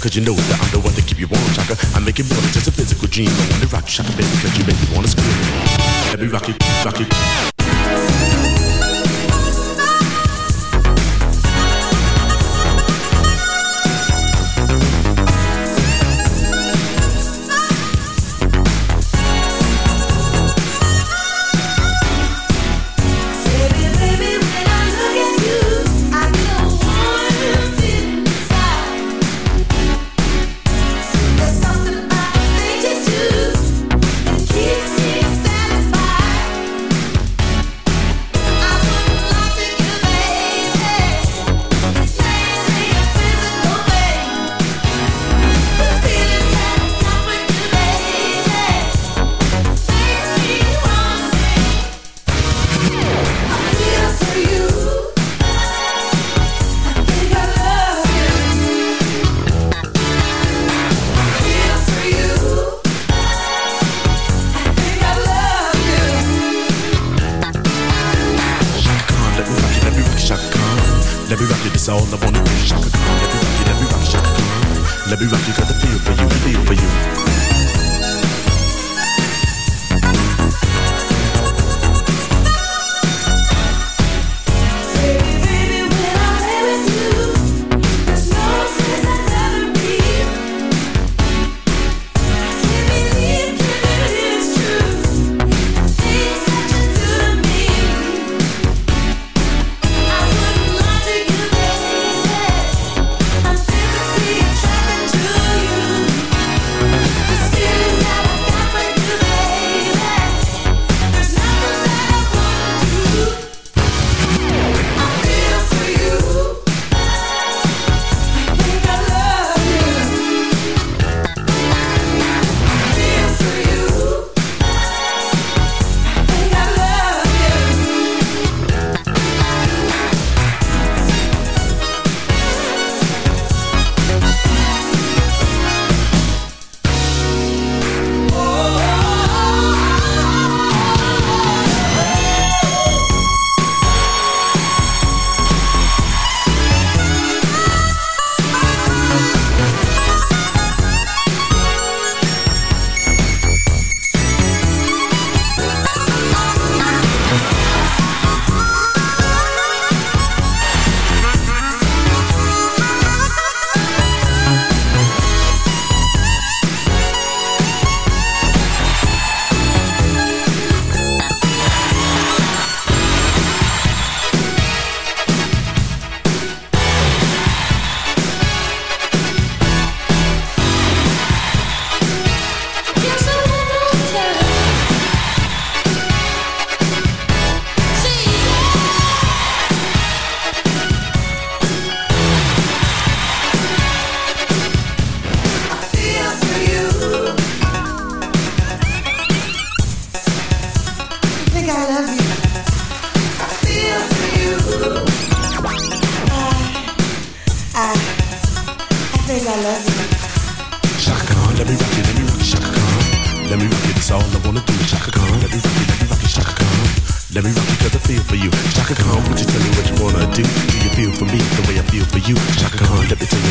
Cause you know that I'm the one to keep you warm, chaka I make it more than just a physical dream. I wanna rock you, chaka, baby Cause you make me wanna scream. Let me rock you, rock you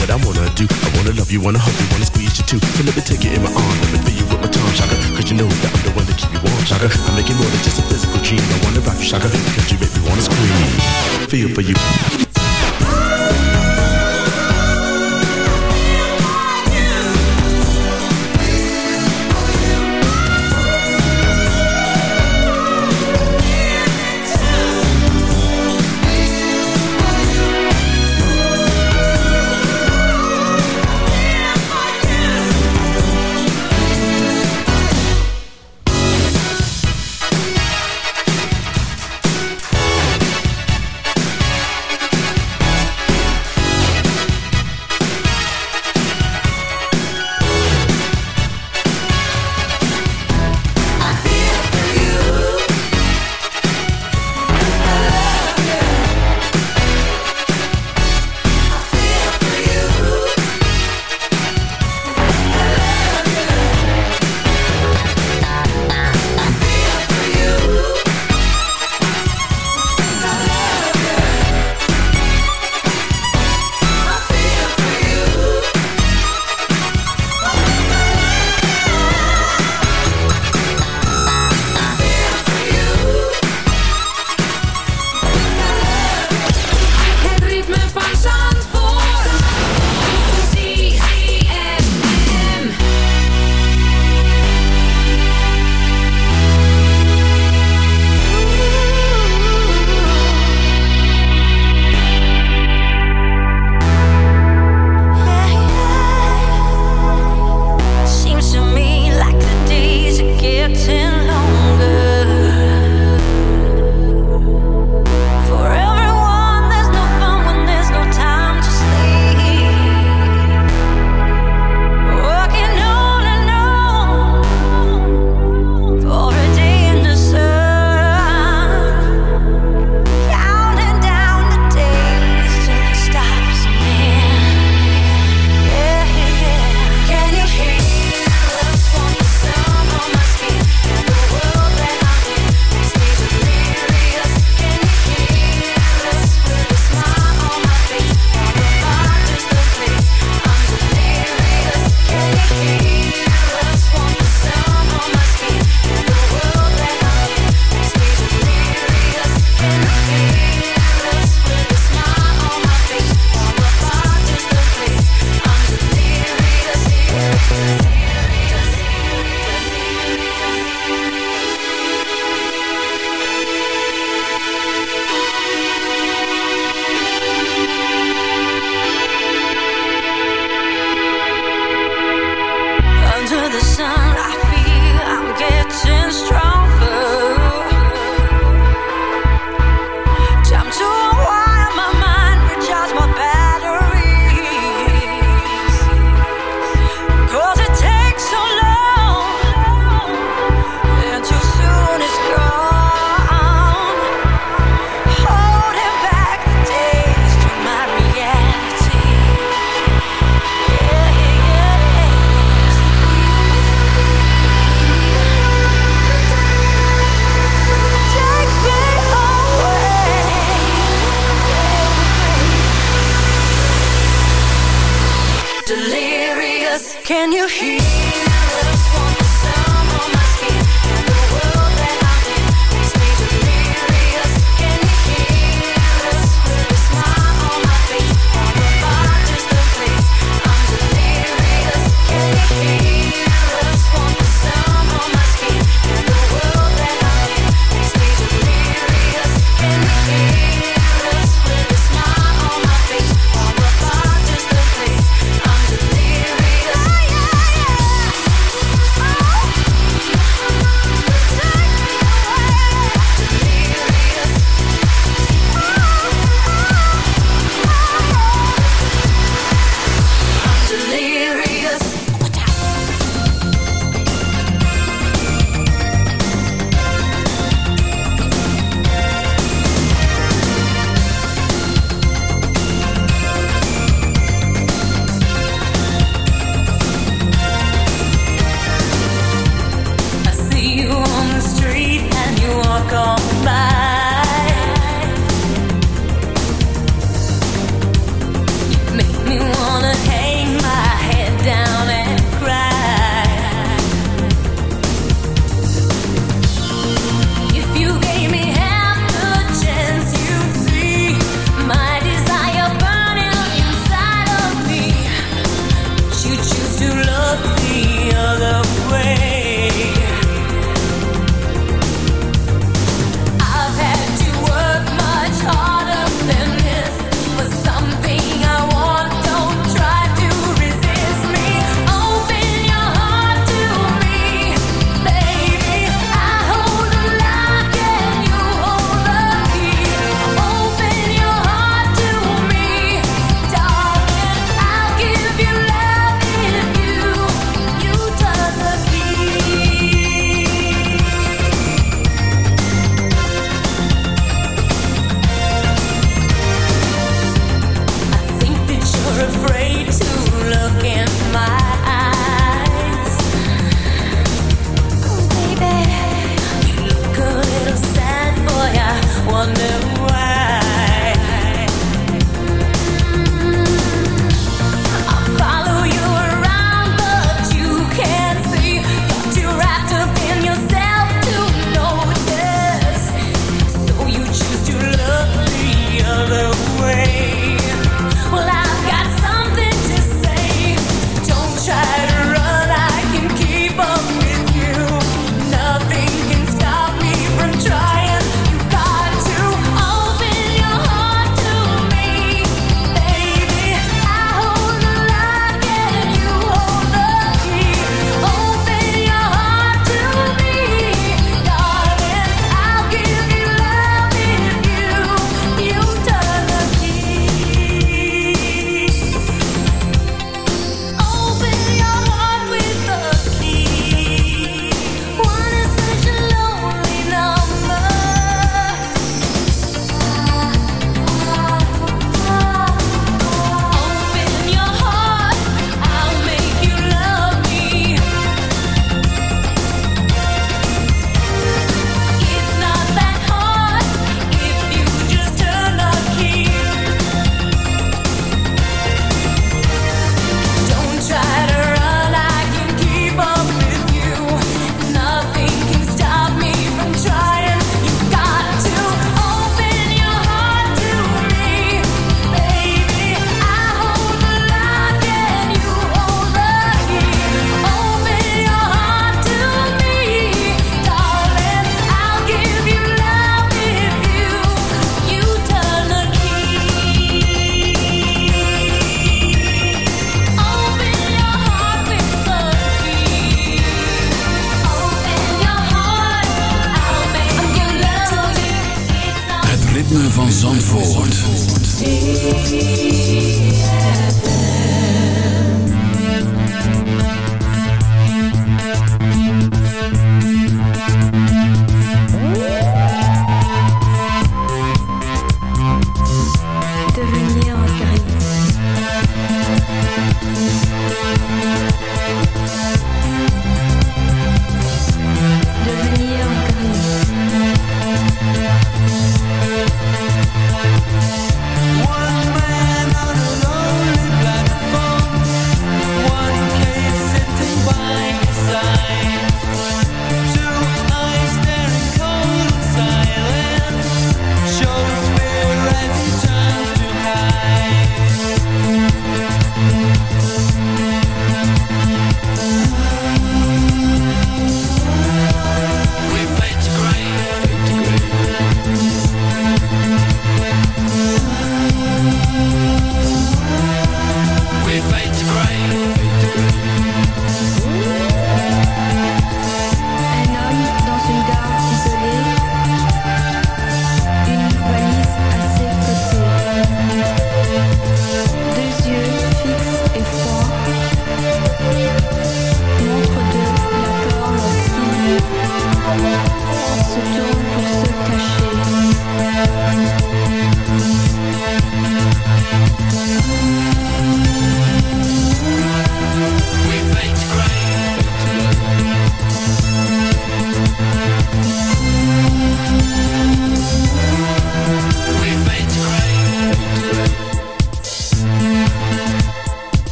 what I wanna do. I wanna love you, wanna hug you, wanna squeeze you too. So let me take you in my arms, let me fill you with my tongue, shaka. Cause you know that I'm the one that keep you warm, shaka. I'm making more than just a physical dream. I wanna rock you, shaka, cause you make me wanna scream. Feel for you. delirious. Can you hear? us? want the sound on my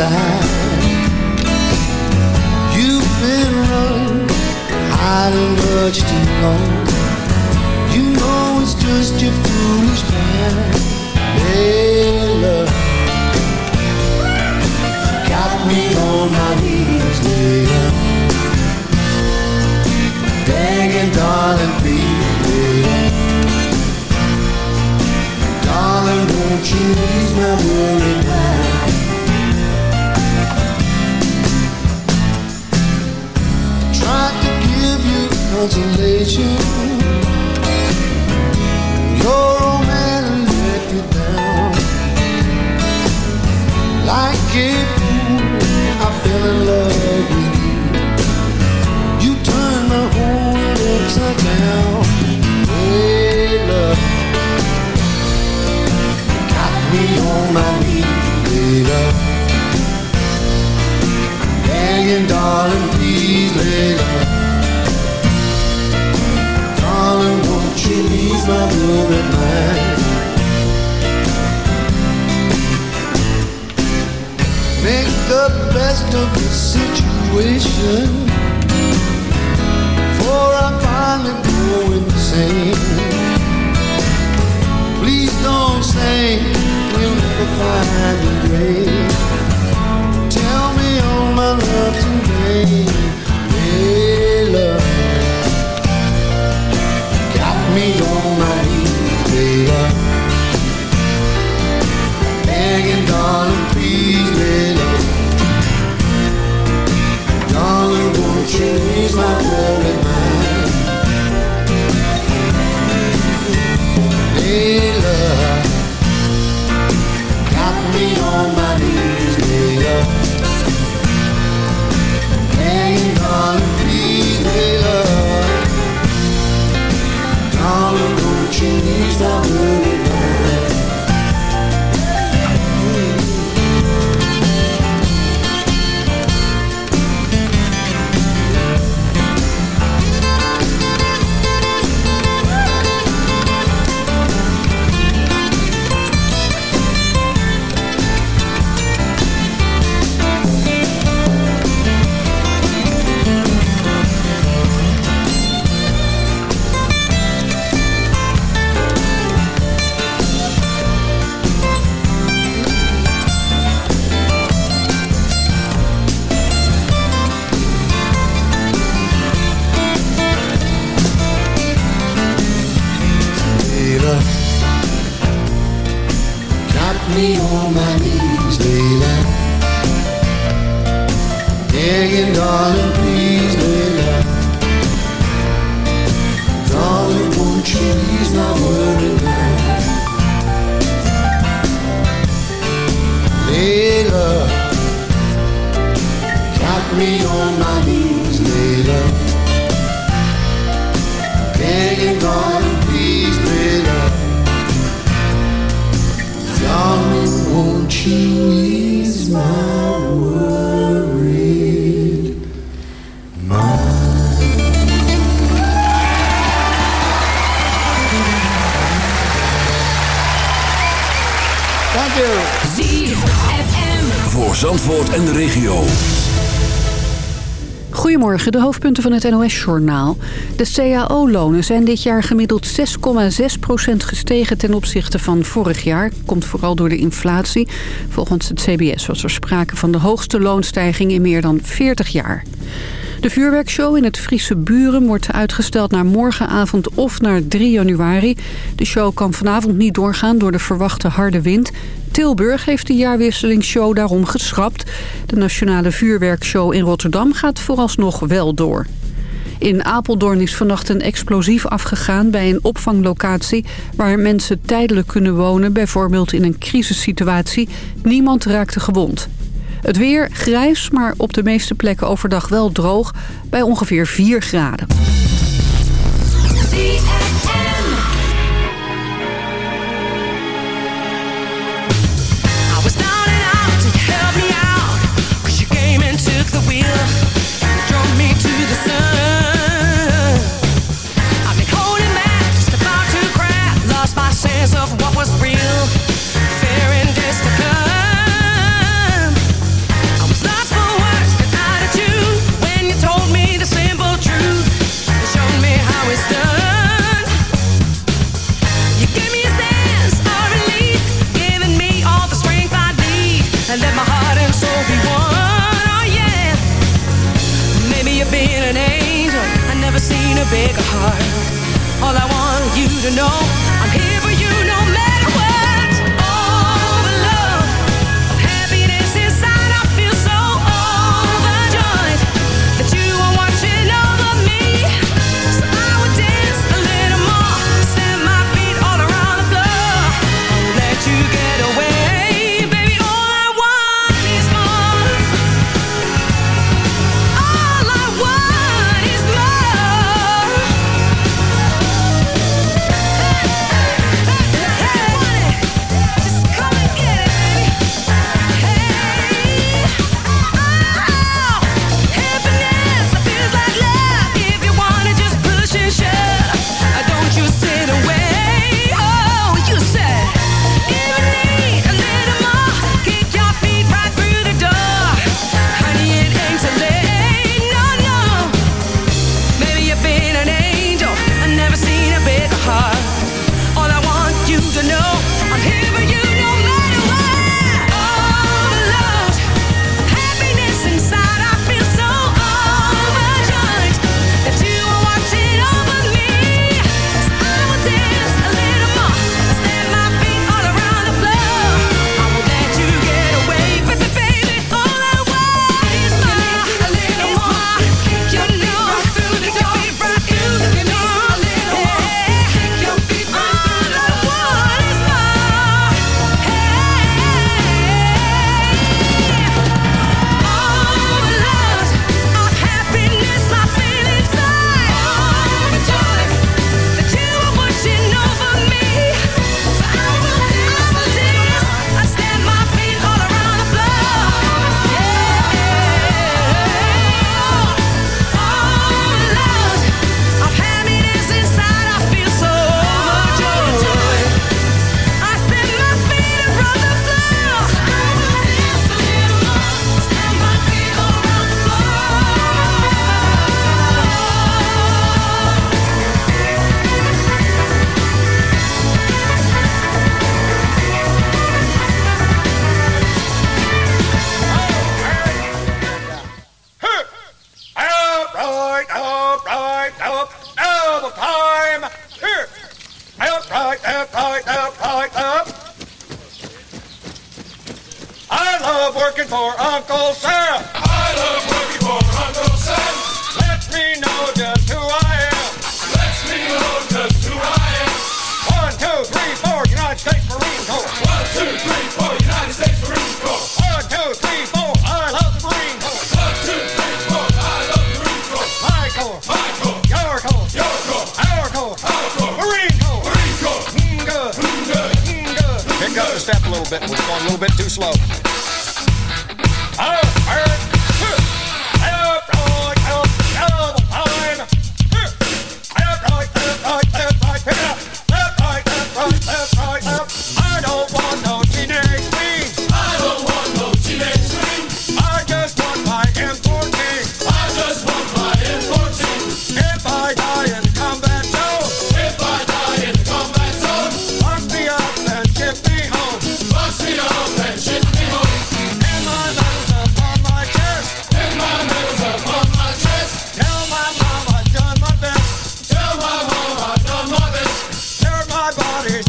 side. Goedemorgen, de hoofdpunten van het NOS-journaal. De CAO-lonen zijn dit jaar gemiddeld 6,6% gestegen ten opzichte van vorig jaar. Komt vooral door de inflatie. Volgens het CBS was er sprake van de hoogste loonstijging in meer dan 40 jaar. De vuurwerkshow in het Friese Buren wordt uitgesteld naar morgenavond of naar 3 januari. De show kan vanavond niet doorgaan door de verwachte harde wind. Tilburg heeft de jaarwisselingsshow daarom geschrapt. De nationale vuurwerkshow in Rotterdam gaat vooralsnog wel door. In Apeldoorn is vannacht een explosief afgegaan bij een opvanglocatie... waar mensen tijdelijk kunnen wonen, bijvoorbeeld in een crisissituatie. Niemand raakte gewond. Het weer grijs, maar op de meeste plekken overdag wel droog... bij ongeveer 4 graden. Let me know heart. All I want you to know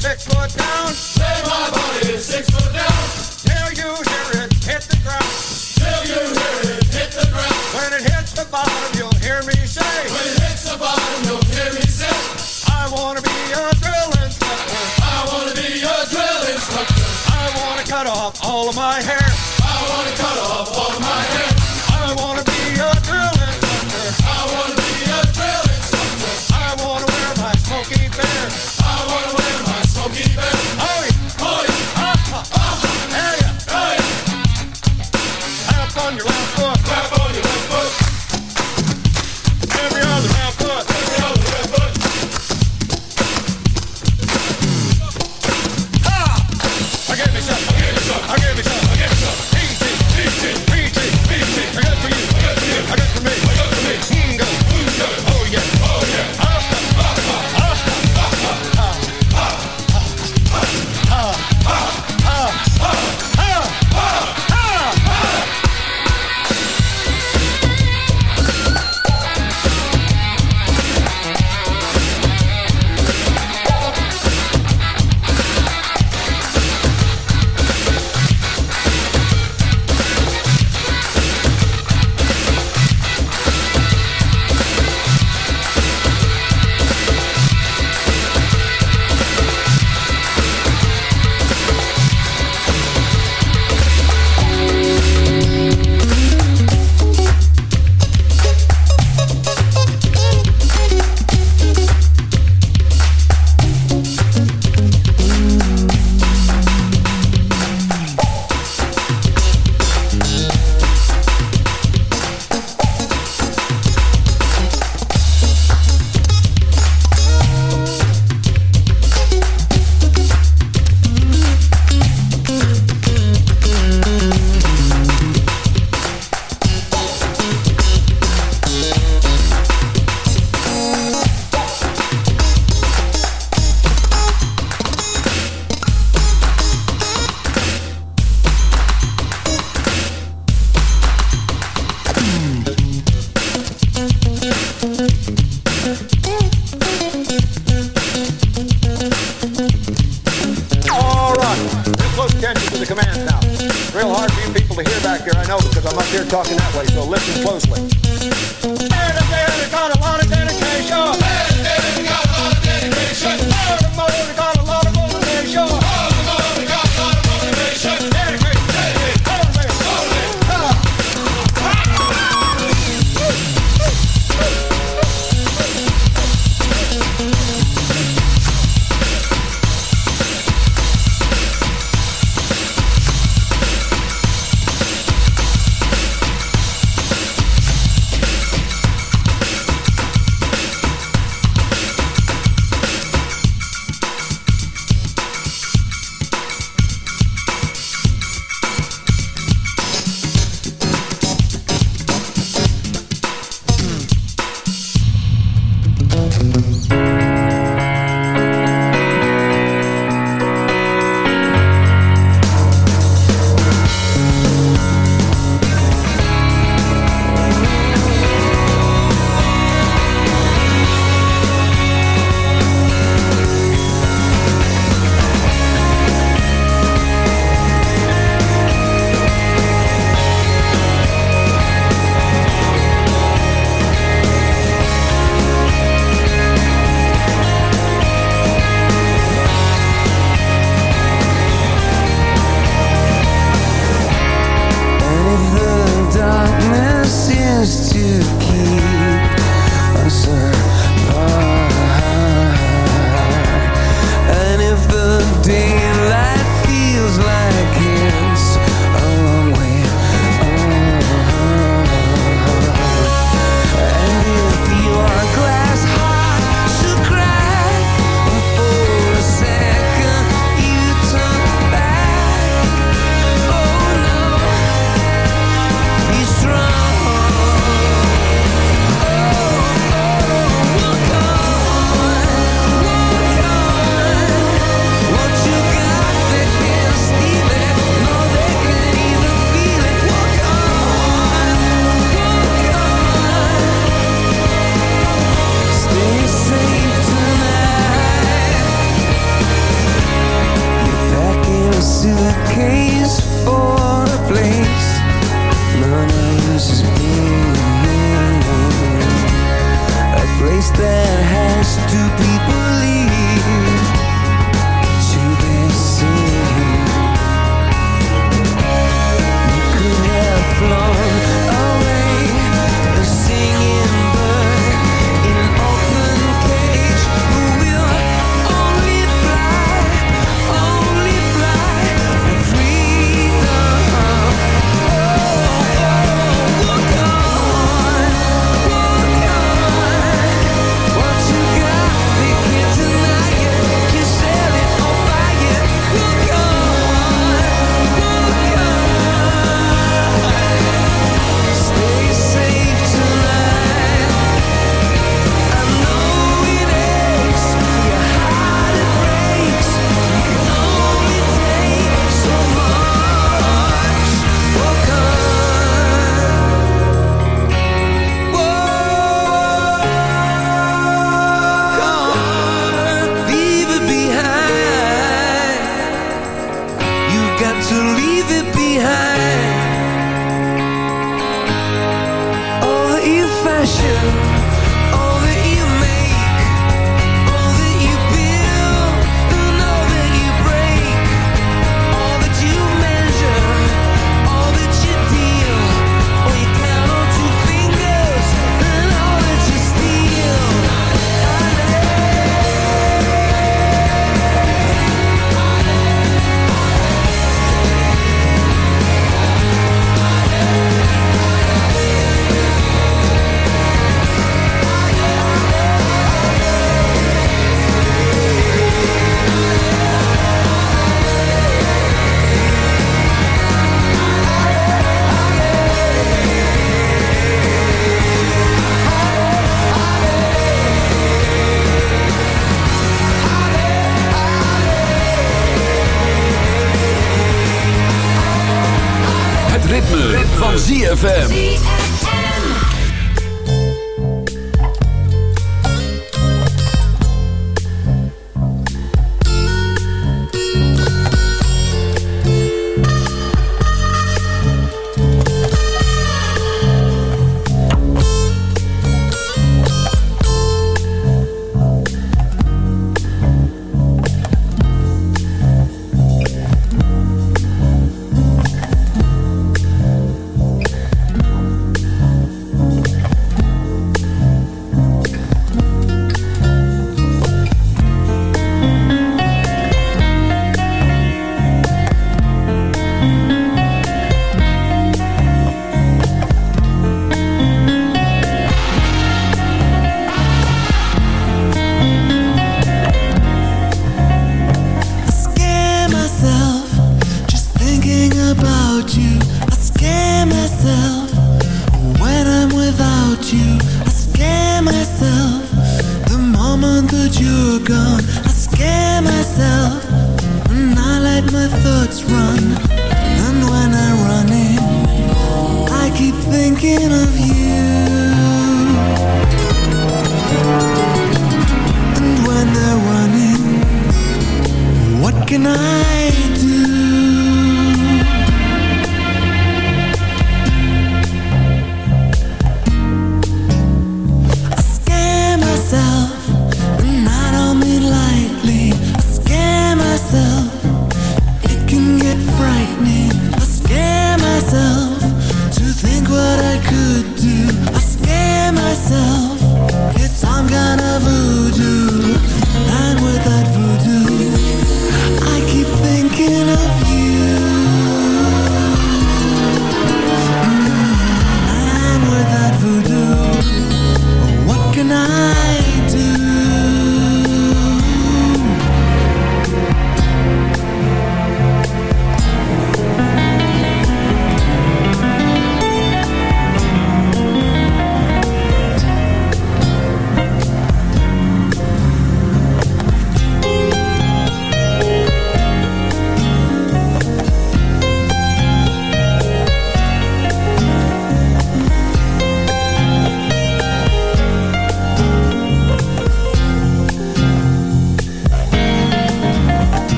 six foot down. Lay my body six foot down. Till you hear it hit the ground. Till you hear it hit the ground. When it hits the bottom, you'll hear me say. When it hits the bottom, you'll hear me say. I wanna be a drill instructor. I wanna be a drill instructor. I wanna cut off all of my hair. I wanna cut off all of my hair.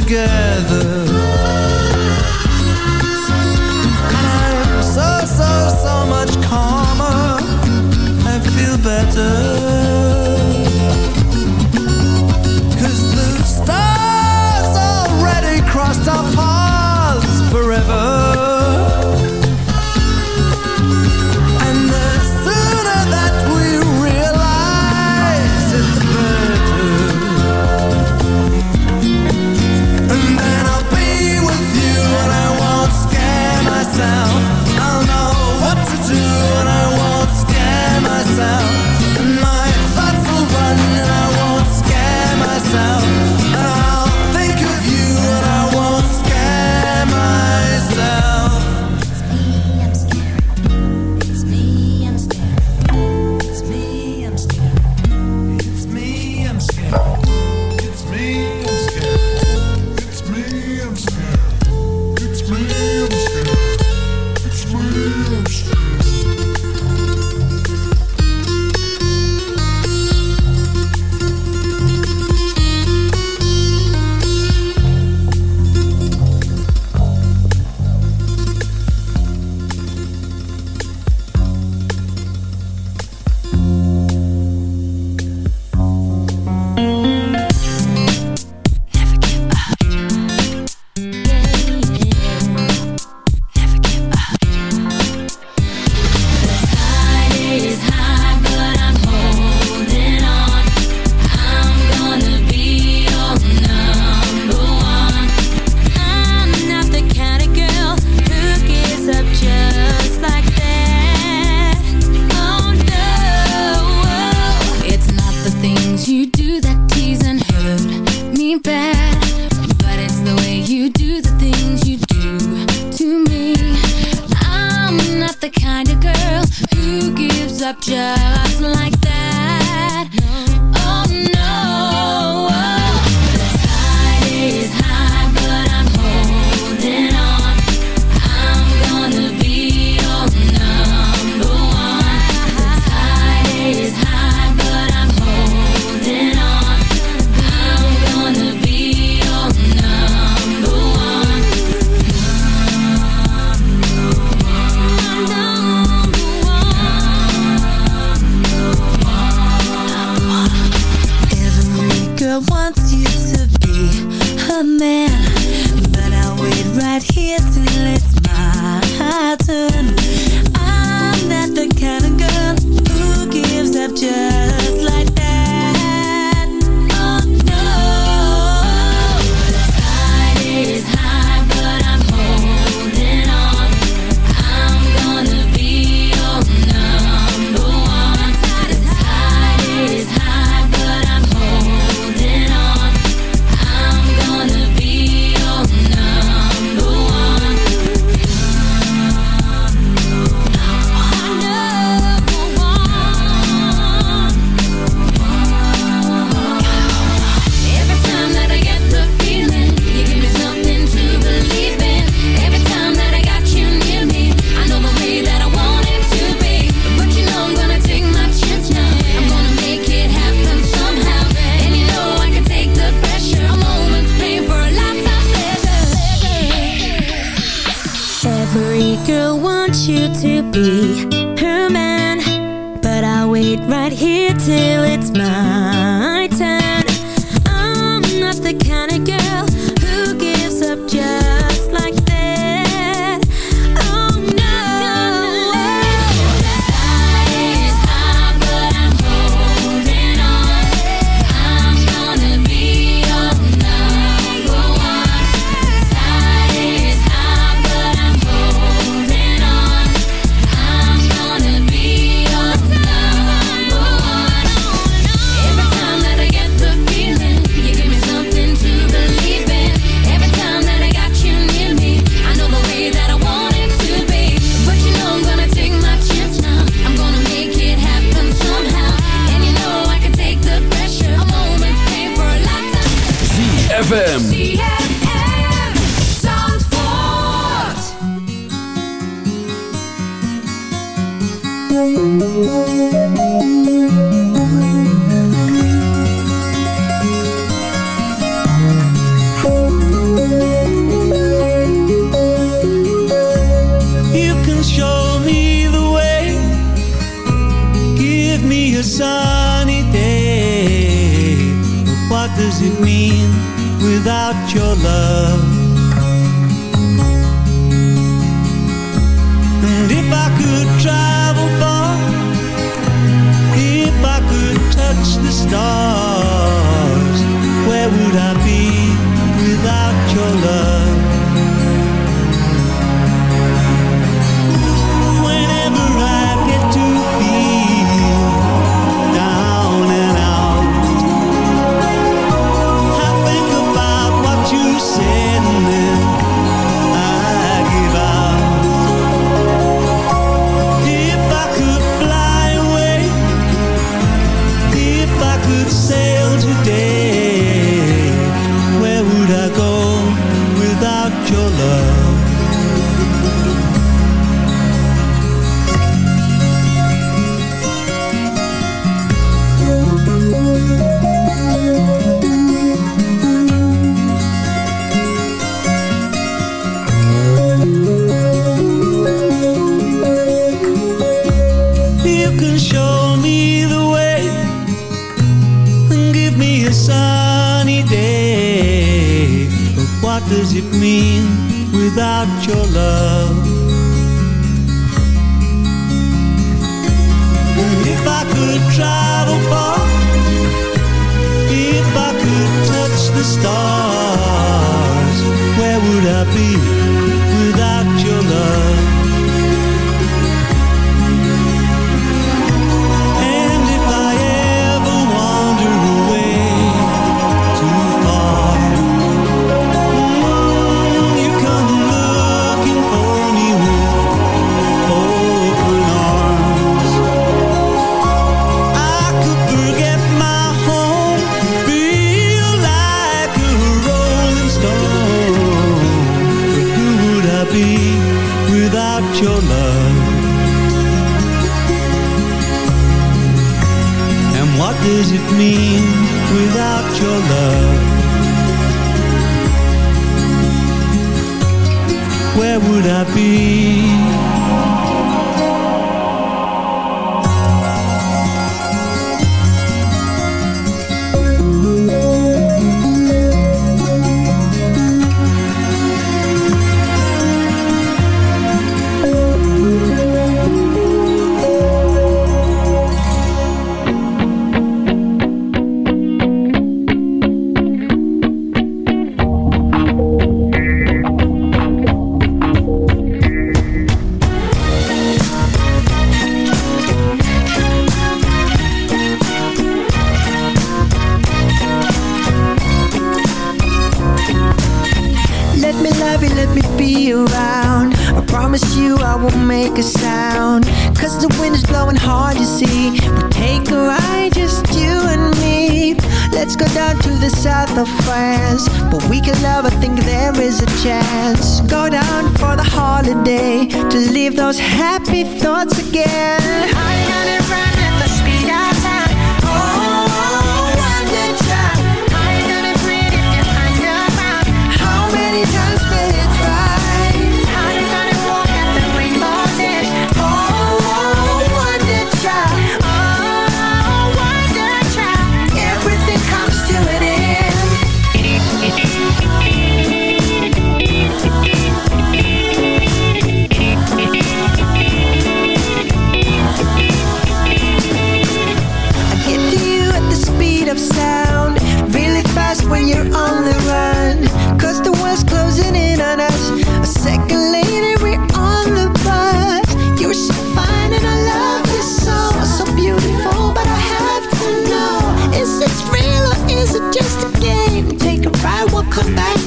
together. And I'm so, so, so much calmer. I feel better. Cause the stars already crossed our paths forever. just you to be her man But I'll wait right here till it's mine. where would I be?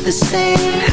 the same.